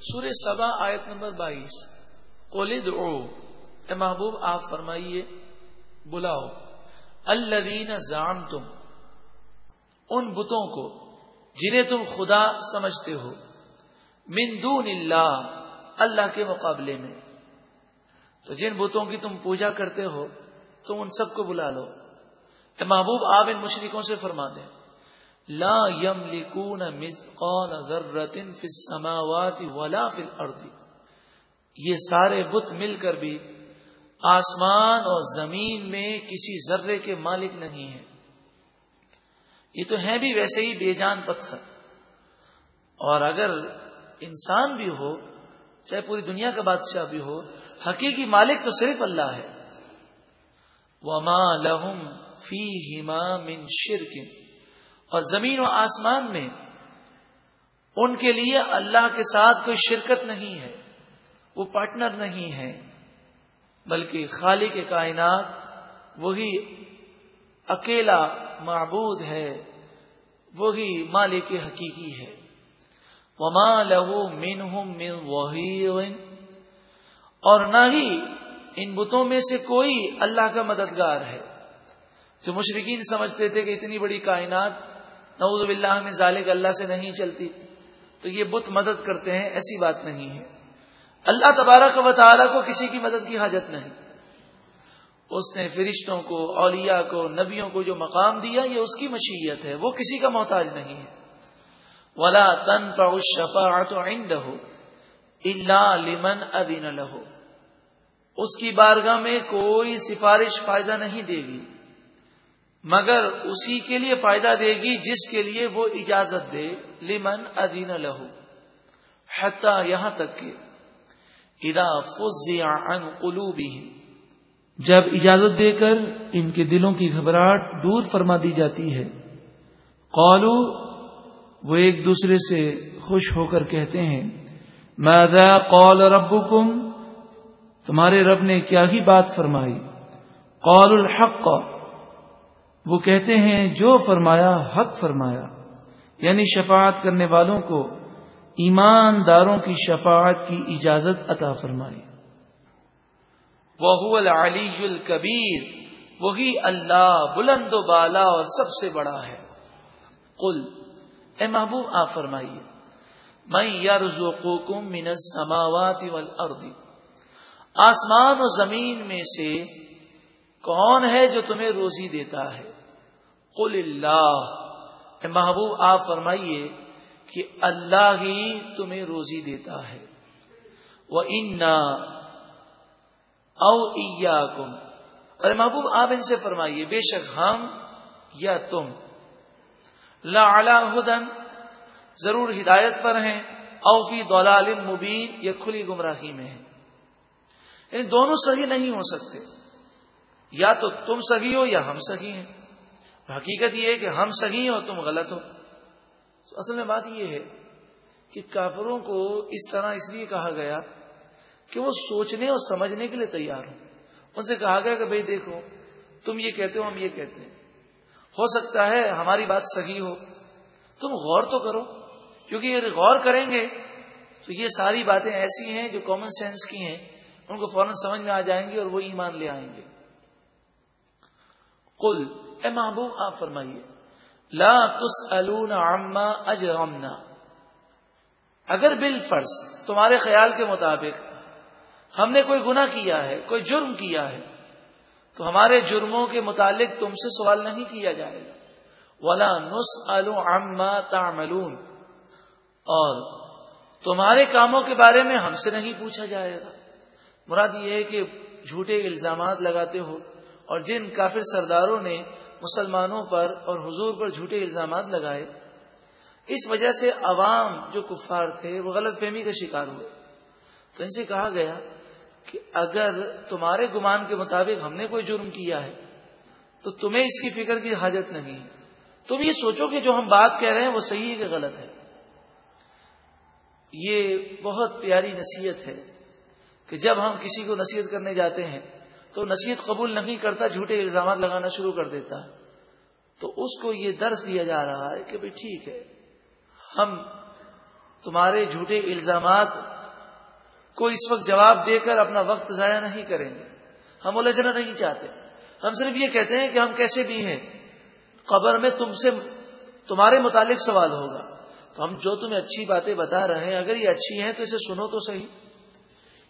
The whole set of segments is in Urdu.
سورہ سبا آیت نمبر بائیس۔ قلد او اے محبوب، آپ فرمائیے، بلاؤ۔ الذین زام تم ان بتوں کو جنہیں تم خدا سمجھتے ہو۔ من دون اللہ اللہ کے مقابلے میں۔ تو جن بتوں کی تم پوجا کرتے ہو، تم ان سب کو بلا لو۔ اے محبوب، آپ ان مشرکوں سے فرما دیں۔ لا یم لکون فی السماوات ولا فی الارض. یہ سارے بت مل کر بھی آسمان اور زمین میں کسی ذرے کے مالک نہیں ہیں۔ یہ تو ہیں بھی ویسے ہی بے جان پتھر۔ اور اگر انسان بھی ہو، چاہے پوری دنیا کا بادشاہ بھی ہو، حقیقی مالک تو صرف اللہ ہے۔ وما لہم فی ہما من شرک اور زمین و آسمان میں ان کے لیے اللہ کے ساتھ کوئی شرکت نہیں ہے، وہ پارٹنر نہیں ہے، بلکہ خالق کے کائنات وہی اکیلا معبود ہے، وہی مالک حقیقی ہے۔ وما لہو مین من اور نہ ہی ان بتوں میں سے کوئی اللہ کا مددگار ہے۔ جو مشرقین سمجھتے تھے کہ اتنی بڑی کائنات نعوذ باللہ میں ظالق اللہ سے نہیں چلتی۔ تو یہ بت مدد کرتے ہیں، ایسی بات نہیں ہے۔ اللہ تبارک و تعالیٰ کو کسی کی مدد کی حاجت نہیں۔ اس نے فرشتوں کو، اولیاء کو، نبیوں کو جو مقام دیا، یہ اس کی مشیت ہے، وہ کسی کا محتاج نہیں ہے۔ ولا تن عنده الا لمن ادین لہو اس کی بارگاہ میں کوئی سفارش فائدہ نہیں دے گی۔ مگر اسی کے لیے فائدہ دے گی جس کے لیے وہ اجازت دے، لمن ادین لہو حتی یہاں تک کہ ادا فزع عن قلوبهم، جب اجازت دے کر ان کے دلوں کی گھبراہٹ دور فرما دی جاتی ہے۔ قالو وہ ایک دوسرے سے خوش ہو کر کہتے ہیں، ماذا قال ربکم تمہارے رب نے کیا ہی بات فرمائی؟ قال الحق وہ کہتے ہیں، جو فرمایا، حق فرمایا۔ یعنی شفاعت کرنے والوں کو ایمانداروں کی شفاعت کی اجازت عطا فرمائی وہ العلی الکبیر وہی اللہ بلند و بالا اور سب سے بڑا ہے۔ قل، اے محبوب، آپ فرمائیے۔ میں یار من السماوات والارض۔ آسمان و زمین میں سے کون ہے جو تمہیں روزی دیتا ہے؟ قل اللہ۔ اے محبوب، آپ فرمائیے کہ اللہ ہی تمہیں روزی دیتا ہے۔ وہ انا او کم ارے محبوب، آپ ان سے فرمائیے، بے شک ہم یا تم۔ لا ہدن، ضرور ہدایت پر ہیں اوفی دولال مبین یا کھلی گمراہی میں ہیں۔ یعنی دونوں صحیح نہیں ہو سکتے۔ یا تو تم سگی ہو یا ہم سگی ہیں۔ حقیقت یہ ہے کہ ہم سگی ہو تم غلط ہو۔ تو اصل میں بات یہ ہے کہ کافروں کو اس طرح اس لیے کہا گیا کہ وہ سوچنے اور سمجھنے کے لیے تیار ہوں۔ ان سے کہا گیا کہ بھائی دیکھو، تم یہ کہتے ہو، ہم یہ کہتے ہیں۔ ہو سکتا ہے ہماری بات صحیح ہو۔ تم غور تو کرو، کیونکہ یہ غور کریں گے تو یہ ساری باتیں ایسی ہیں جو کامن سینس کی ہیں۔ ان کو فوراً سمجھ میں آ جائیں گے اور وہ ایمان لے آئیں گے۔ کل اے محبوب، آپ فرمائیے۔ لا تسألون عما اجرمنا اگر بال فرض تمہارے خیال کے مطابق ہم نے کوئی گنا کیا ہے، کوئی جرم کیا ہے، تو ہمارے جرموں کے متعلق تم سے سوال نہیں کیا جائے گا۔ ولا نس عما تعملون۔ اور تمہارے کاموں کے بارے میں ہم سے نہیں پوچھا جائے گا۔ مراد یہ ہے کہ جھوٹے الزامات لگاتے ہو اور جن کافر سرداروں نے مسلمانوں پر اور حضور پر جھوٹے الزامات لگائے، اس وجہ سے عوام جو کفار تھے، وہ غلط فہمی کا شکار ہوئے۔ تو ان سے کہا گیا کہ اگر تمہارے گمان کے مطابق ہم نے کوئی جرم کیا ہے، تو تمہیں اس کی فکر کی حاجت نہیں۔ تم یہ سوچو کہ جو ہم بات کہہ رہے ہیں وہ صحیح ہے کہ غلط ہے۔ یہ بہت پیاری نصیحت ہے کہ جب ہم کسی کو نصیحت کرنے جاتے ہیں تو نصیحت قبول نہیں کرتا، جھوٹے الزامات لگانا شروع کر دیتا ہے۔ تو اس کو یہ درس دیا جا رہا ہے کہ بھائی ٹھیک ہے، ہم تمہارے جھوٹے الزامات کو اس وقت جواب دے کر اپنا وقت ضائع نہیں کریں گے۔ ہم الجھنا نہیں چاہتے۔ ہم صرف یہ کہتے ہیں کہ ہم کیسے بھی ہیں۔ قبر میں تم سے تمہارے متعلق سوال ہوگا۔ تو ہم جو تمہیں اچھی باتیں بتا رہے ہیں، اگر یہ اچھی ہیں تو اسے سنو تو صحیح۔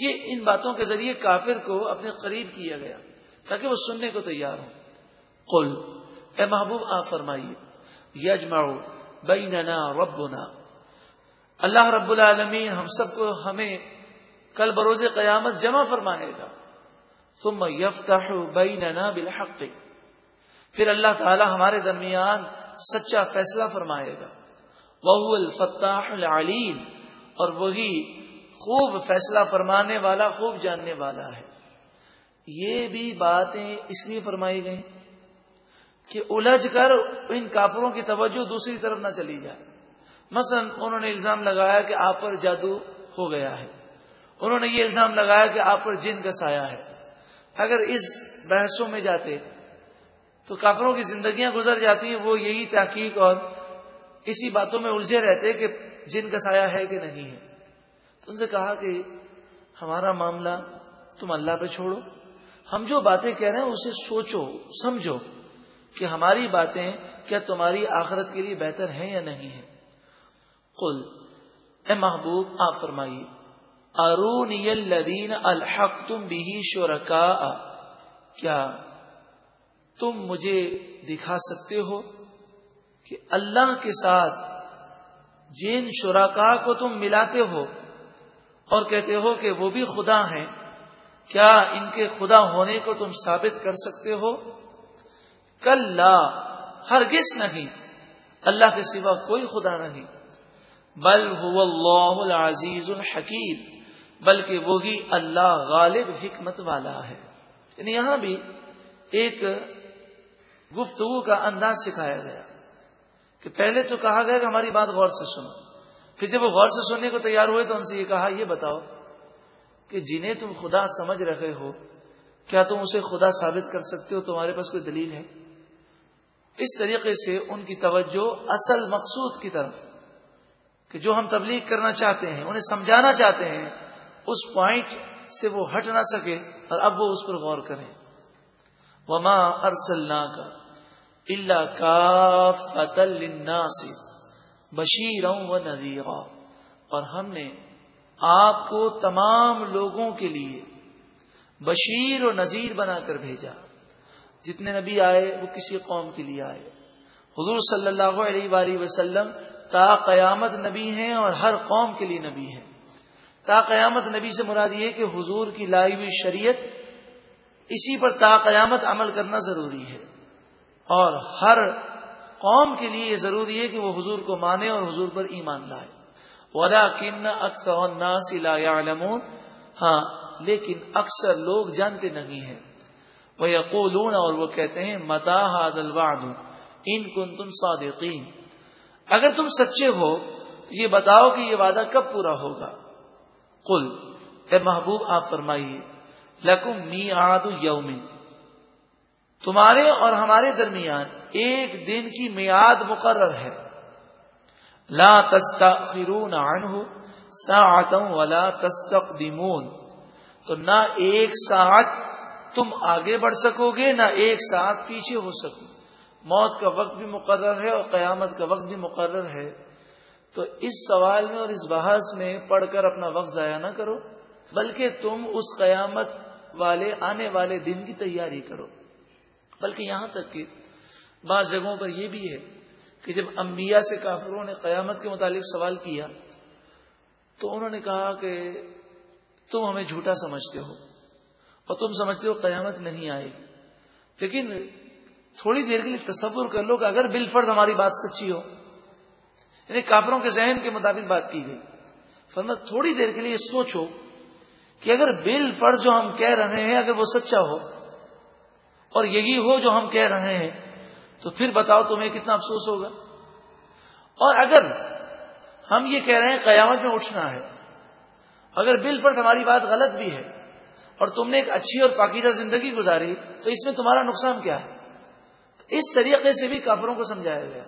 یہ ان باتوں کے ذریعے کافر کو اپنے قریب کیا گیا تاکہ وہ سننے کو تیار ہوں۔ قل، اے محبوب، آپ فرمائیے یجما بیننا ربنا۔ اللہ رب العالمین ہم سب کو ہمیں کل بروز قیامت جمع فرمائے گا۔ ثم یفتح بیننا بالحق۔ پھر اللہ تعالی ہمارے درمیان سچا فیصلہ فرمائے گا۔ وہ الفتاح العلیم۔ اور وہی خوب فیصلہ فرمانے والا، خوب جاننے والا ہے۔ یہ بھی باتیں اس لیے فرمائی گئیں کہ الجھ کر ان کافروں کی توجہ دوسری طرف نہ چلی جائے۔ مثلا انہوں نے الزام لگایا کہ آپ پر جادو ہو گیا ہے۔ انہوں نے یہ الزام لگایا کہ آپ پر جن کا سایہ ہے۔ اگر اس بحثوں میں جاتے تو کافروں کی زندگیاں گزر جاتی ہیں وہ یہی تحقیق اور اسی باتوں میں الجھے رہتے کہ جن کا سایہ ہے کہ نہیں ہے۔ ان سے کہا کہ ہمارا معاملہ تم اللہ پہ چھوڑو۔ ہم جو باتیں کہہ رہے ہیں اسے سوچو، سمجھو کہ ہماری باتیں کیا تمہاری آخرت کے لیے بہتر ہیں یا نہیں ہے قل، اے محبوب، آپ فرمائیے ارون الدین الحق تم بھی شرکا کیا تم مجھے دکھا سکتے ہو کہ اللہ کے ساتھ جن شراکا کو تم ملاتے ہو اور کہتے ہو کہ وہ بھی خدا ہیں۔ کیا ان کے خدا ہونے کو تم ثابت کر سکتے ہو؟ کل ہرگز نہیں۔ اللہ کے سوا کوئی خدا نہیں۔ بل هو اللہ العزیز الحکیم، بلکہ وہی اللہ غالب حکمت والا ہے۔ یعنی یہاں بھی ایک گفتگو کا انداز سکھایا گیا کہ پہلے تو کہا گیا کہ ہماری بات غور سے سنو۔ پھر جب وہ غور سے سننے کو تیار ہوئے تو ان سے یہ کہا، یہ بتاؤ کہ جنہیں تم خدا سمجھ رہے ہو، کیا تم اسے خدا ثابت کر سکتے ہو؟ تمہارے پاس کوئی دلیل ہے؟ اس طریقے سے ان کی توجہ اصل مقصود کی طرف، کہ جو ہم تبلیغ کرنا چاہتے ہیں، انہیں سمجھانا چاہتے ہیں، اس پوائنٹ سے وہ ہٹ نہ سکے اور اب وہ اس پر غور کریں۔ وما ارسلنا کا اللہ کا فتل سے بشیر و نذیر اور ہم نے آپ کو تمام لوگوں کے لیے بشیر و نذیر بنا کر بھیجا۔ جتنے نبی آئے، وہ کسی قوم کے لیے آئے۔ حضور صلی اللہ علیہ وآلہ وسلم تا قیامت نبی ہیں اور ہر قوم کے لیے نبی ہیں۔ تا قیامت نبی سے مراد یہ کہ حضور کی لائی ہوئی شریعت اسی پر تا قیامت عمل کرنا ضروری ہے۔ اور ہر قوم کے لیے یہ ضروری ہے کہ وہ حضور کو مانے اور حضور پر ایمان لائے۔ ولا کن اکثر ہاں لیکن اکثر لوگ جانتے نہیں ہیں۔ وہ یقولون اور وہ کہتے ہیں، متا الوعد؟ ان کن تم صادقین اگر تم سچے ہو تو یہ بتاؤ کہ یہ وعدہ کب پورا ہوگا۔ قل، اے محبوب، آپ فرمائیے لکم می آد یومن تمہارے اور ہمارے درمیان ایک دن کی میاد مقرر ہے۔ لا تستخرون عنہ ساعتا ولا تستقدمون۔ تو نہ ایک ساتھ تم آگے بڑھ سکو گے، نہ ایک ساتھ پیچھے ہو سکو۔ موت کا وقت بھی مقرر ہے اور قیامت کا وقت بھی مقرر ہے۔ تو اس سوال میں اور اس بحث میں پڑھ کر اپنا وقت ضائع نہ کرو، بلکہ تم اس قیامت والے آنے والے دن کی تیاری کرو۔ بلکہ یہاں تک کہ بعض جگہوں پر یہ بھی ہے کہ جب انبیاء سے کافروں نے قیامت کے متعلق سوال کیا، تو انہوں نے کہا کہ تم ہمیں جھوٹا سمجھتے ہو اور تم سمجھتے ہو قیامت نہیں آئے۔ لیکن تھوڑی دیر کے لیے تصور کر لو کہ اگر بل فرض ہماری بات سچی ہو یعنی کافروں کے ذہن کے مطابق بات کی گئی۔ فرما تھوڑی دیر کے لیے سوچو کہ اگر بل فرض جو ہم کہہ رہے ہیں اگر وہ سچا ہو، اور یہی ہو جو ہم کہہ رہے ہیں تو پھر بتاؤ تمہیں کتنا افسوس ہوگا؟ اور اگر ہم یہ کہہ رہے ہیں قیامت میں اٹھنا ہے، اگر بل فرض ہماری بات غلط بھی ہے اور تم نے ایک اچھی اور پاکیزہ زندگی گزاری، تو اس میں تمہارا نقصان کیا ہے؟ اس طریقے سے بھی کافروں کو سمجھایا گیا۔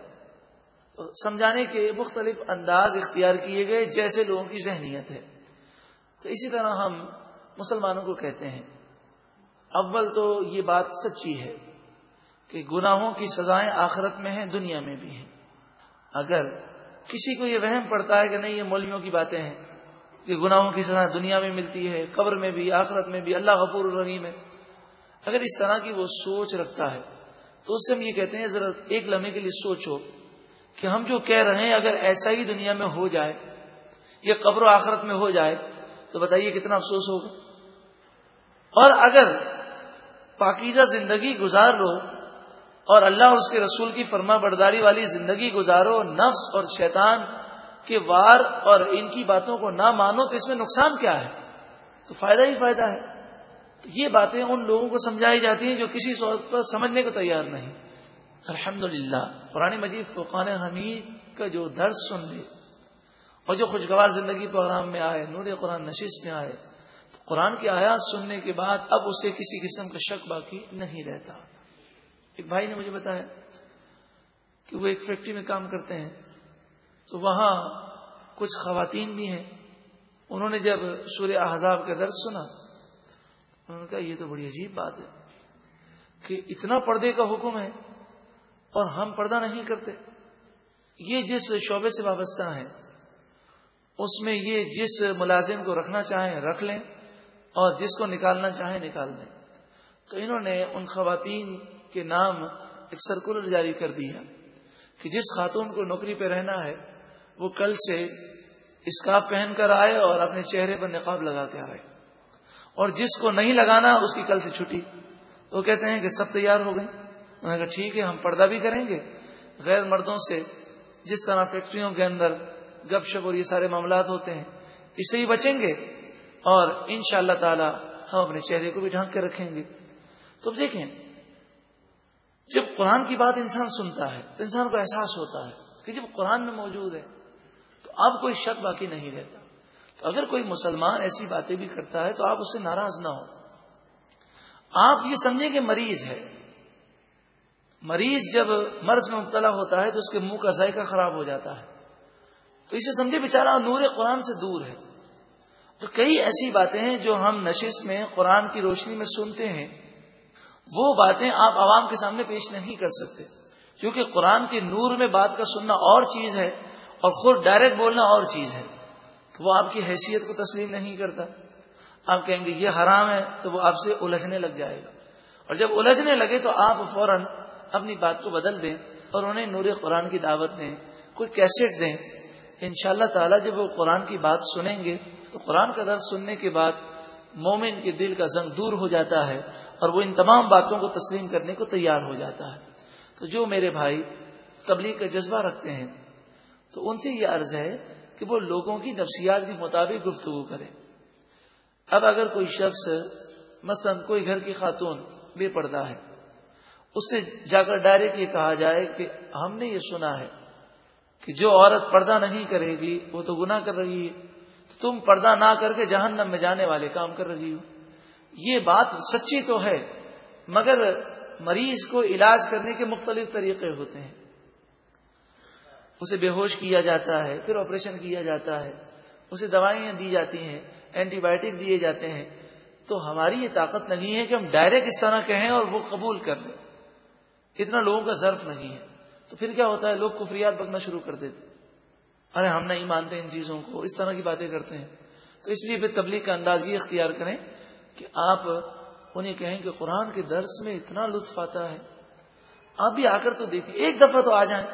تو سمجھانے کے مختلف انداز اختیار کیے گئے جیسے لوگوں کی ذہنیت ہے۔ تو اسی طرح ہم مسلمانوں کو کہتے ہیں، اول تو یہ بات سچی ہے کہ گناہوں کی سزائیں آخرت میں ہیں، دنیا میں بھی ہیں۔ اگر کسی کو یہ وہم پڑتا ہے کہ نہیں، یہ مولویوں کی باتیں ہیں، کہ گناہوں کی سزائیں دنیا میں ملتی ہے، قبر میں بھی، آخرت میں بھی، اللہ غفور الرحیم ہے۔ اگر اس طرح کی وہ سوچ رکھتا ہے، تو اس سے ہم یہ کہتے ہیں، ذرا ایک لمحے کے لیے سوچو کہ ہم جو کہہ رہے ہیں، اگر ایسا ہی دنیا میں ہو جائے، یا قبر و آخرت میں ہو جائے، تو بتائیے کتنا افسوس ہوگا۔ اور اگر پاکیزہ زندگی گزار لو اور اللہ اور اس کے رسول کی فرما برداری والی زندگی گزارو، نفس اور شیطان کے وار اور ان کی باتوں کو نہ مانو تو اس میں نقصان کیا ہے؟ تو فائدہ ہی فائدہ ہے۔ تو یہ باتیں ان لوگوں کو سمجھائی جاتی ہیں جو کسی صورت پر سمجھنے کو تیار نہیں۔ الحمد للہ قرآن مجید فقان حمید کا جو درس سن لے اور جو خوشگوار زندگی پروگرام میں آئے، نور قرآن نشست میں آئے، تو قرآن کی آیات سننے کے بعد اب اسے کسی قسم کا شک باقی نہیں رہتا۔ ایک بھائی نے مجھے بتایا کہ وہ ایک فیکٹری میں کام کرتے ہیں تو وہاں کچھ خواتین بھی ہیں۔ انہوں نے جب سورہ احزاب کا درد سنا، انہوں نے کہا، یہ تو بڑی عجیب بات ہے کہ اتنا پردے کا حکم ہے اور ہم پردہ نہیں کرتے۔ یہ جس شعبے سے وابستہ ہے اس میں یہ جس ملازم کو رکھنا چاہیں رکھ لیں اور جس کو نکالنا چاہیں نکال دیں تو انہوں نے ان خواتین کے نام ایک سرکولر جاری کر دیا کہ جس خاتون کو نوکری پہ رہنا ہے، وہ کل سے اسکاف پہن کر آئے اور اپنے چہرے پر نقاب لگا کے آئے۔ اور جس کو نہیں لگانا، اس کی کل سے چھٹی۔ وہ کہتے ہیں کہ سب تیار ہو گئے۔ انہوں نے کہا، ٹھیک ہے، ہم پردہ بھی کریں گے۔ غیر مردوں سے جس طرح فیکٹریوں کے اندر گپ شپ اور یہ سارے معاملات ہوتے ہیں اسے ہی بچیں گے۔ اور ان شاء اللہ تعالی ہم اپنے چہرے کو بھی ڈھانک کے رکھیں گے۔ تو دیکھیں جب قرآن کی بات انسان سنتا ہے تو انسان کو احساس ہوتا ہے کہ جب قرآن میں موجود ہے تو اب کوئی شک باقی نہیں رہتا۔ تو اگر کوئی مسلمان ایسی باتیں بھی کرتا ہے تو آپ اس سے ناراض نہ ہو آپ یہ سمجھیں کہ مریض ہے۔ مریض جب مرض میں مبتلا ہوتا ہے تو اس کے منہ کا ذائقہ خراب ہو جاتا ہے۔ تو اسے سمجھے بےچارا نور قرآن سے دور ہے۔ تو کئی ایسی باتیں ہیں جو ہم نشست میں قرآن کی روشنی میں سنتے ہیں۔ وہ باتیں آپ عوام کے سامنے پیش نہیں کر سکتے۔ کیونکہ قرآن کے نور میں بات کا سننا اور چیز ہے اور خود ڈائریکٹ بولنا اور چیز ہے۔ تو وہ آپ کی حیثیت کو تسلیم نہیں کرتا۔ آپ کہیں گے یہ حرام ہے تو وہ آپ سے الجھنے لگ جائے گا۔ اور جب الجھنے لگے تو آپ فوراً اپنی بات کو بدل دیں اور انہیں نور قرآن کی دعوت دیں، کوئی کیسٹ دیں۔ ان شاء اللہ تعالیٰ جب وہ قرآن کی بات سنیں گے تو قرآن کا درد سننے کے بعد مومن کے دل کا زنگ دور ہو جاتا ہے۔ اور وہ ان تمام باتوں کو تسلیم کرنے کو تیار ہو جاتا ہے۔ تو جو میرے بھائی تبلیغ کا جذبہ رکھتے ہیں، تو ان سے یہ عرض ہے کہ وہ لوگوں کی نفسیات کے مطابق گفتگو کرے اب اگر کوئی شخص مثلا کوئی گھر کی خاتون بے پردہ ہے، اس سے جا کر ڈائریکٹ یہ کہا جائے کہ ہم نے یہ سنا ہے کہ جو عورت پردہ نہیں کرے گی، وہ تو گناہ کر رہی ہے۔ تم پردہ نہ کر کے جہنم میں جانے والے کام کر رہی ہو۔ یہ بات سچی تو ہے، مگر مریض کو علاج کرنے کے مختلف طریقے ہوتے ہیں۔ اسے بے ہوش کیا جاتا ہے، پھر آپریشن کیا جاتا ہے۔ اسے دوائیاں دی جاتی ہیں، اینٹی بایوٹک دیے جاتے ہیں۔ تو ہماری یہ طاقت نہیں ہے کہ ہم ڈائریکٹ اس طرح کہیں اور وہ قبول کر لیں۔ اتنا لوگوں کا ظرف نہیں ہے۔ تو پھر کیا ہوتا ہے، لوگ کفریات بکنا شروع کر دیتے ارے، ہم نہیں مانتے ان چیزوں کو، اس طرح کی باتیں کرتے ہیں۔ تو اس لیے پھر تبلیغ کا انداز یہ اختیار کریں کہ آپ انہیں کہیں کہ قرآن کے درس میں اتنا لطف آتا ہے۔ آپ بھی آ کر تو دیکھیں، ایک دفعہ تو آ جائیں۔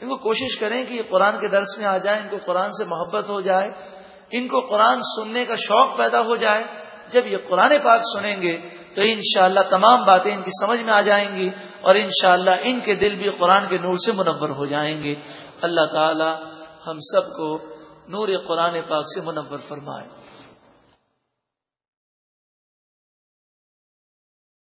ان کو کوشش کریں کہ یہ قرآن کے درس میں آ جائیں، ان کو قرآن سے محبت ہو جائے، ان کو قرآن سننے کا شوق پیدا ہو جائے۔ جب یہ قرآن پاک سنیں گے تو انشاءاللہ تمام باتیں ان کی سمجھ میں آ جائیں گی اور انشاءاللہ ان کے دل بھی قرآن کے نور سے منور ہو جائیں گے۔ اللہ تعالی ہم سب کو نور قرآن پاک سے منور فرمائے۔